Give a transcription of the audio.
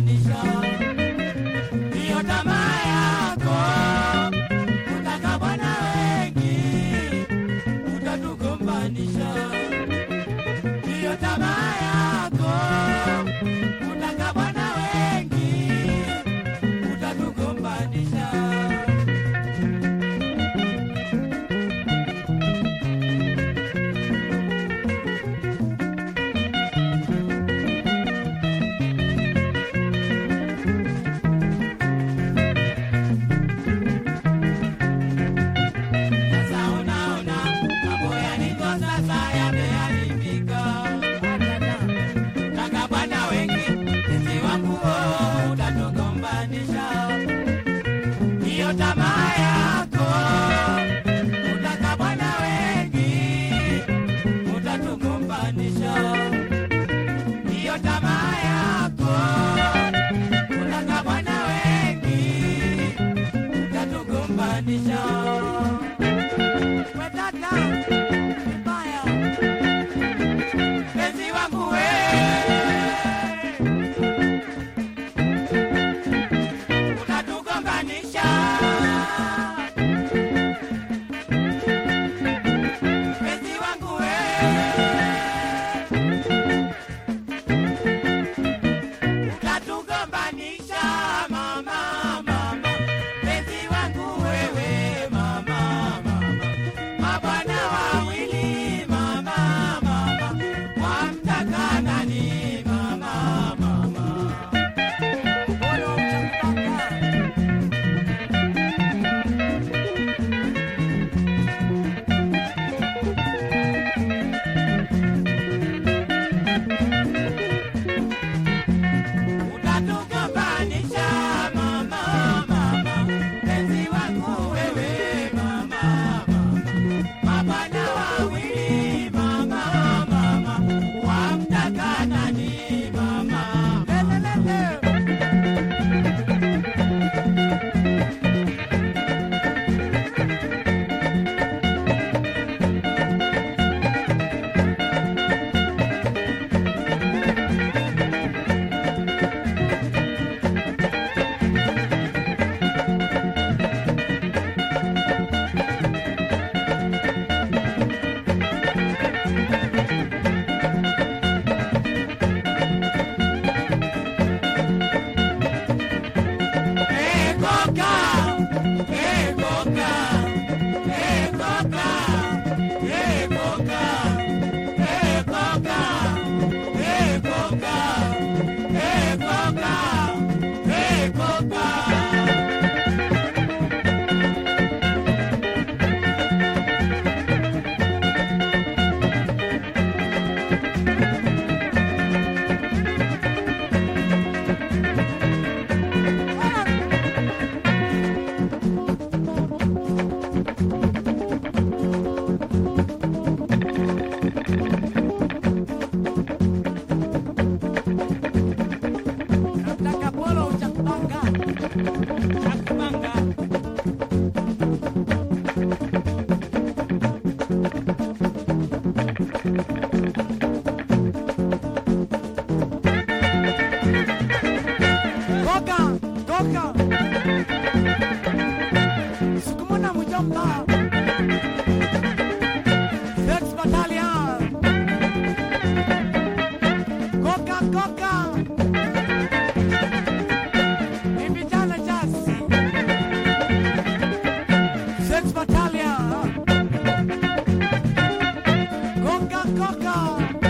Tradition utatugombanisha. We Toka, toka. Sukumuna mjomba. Mallorca.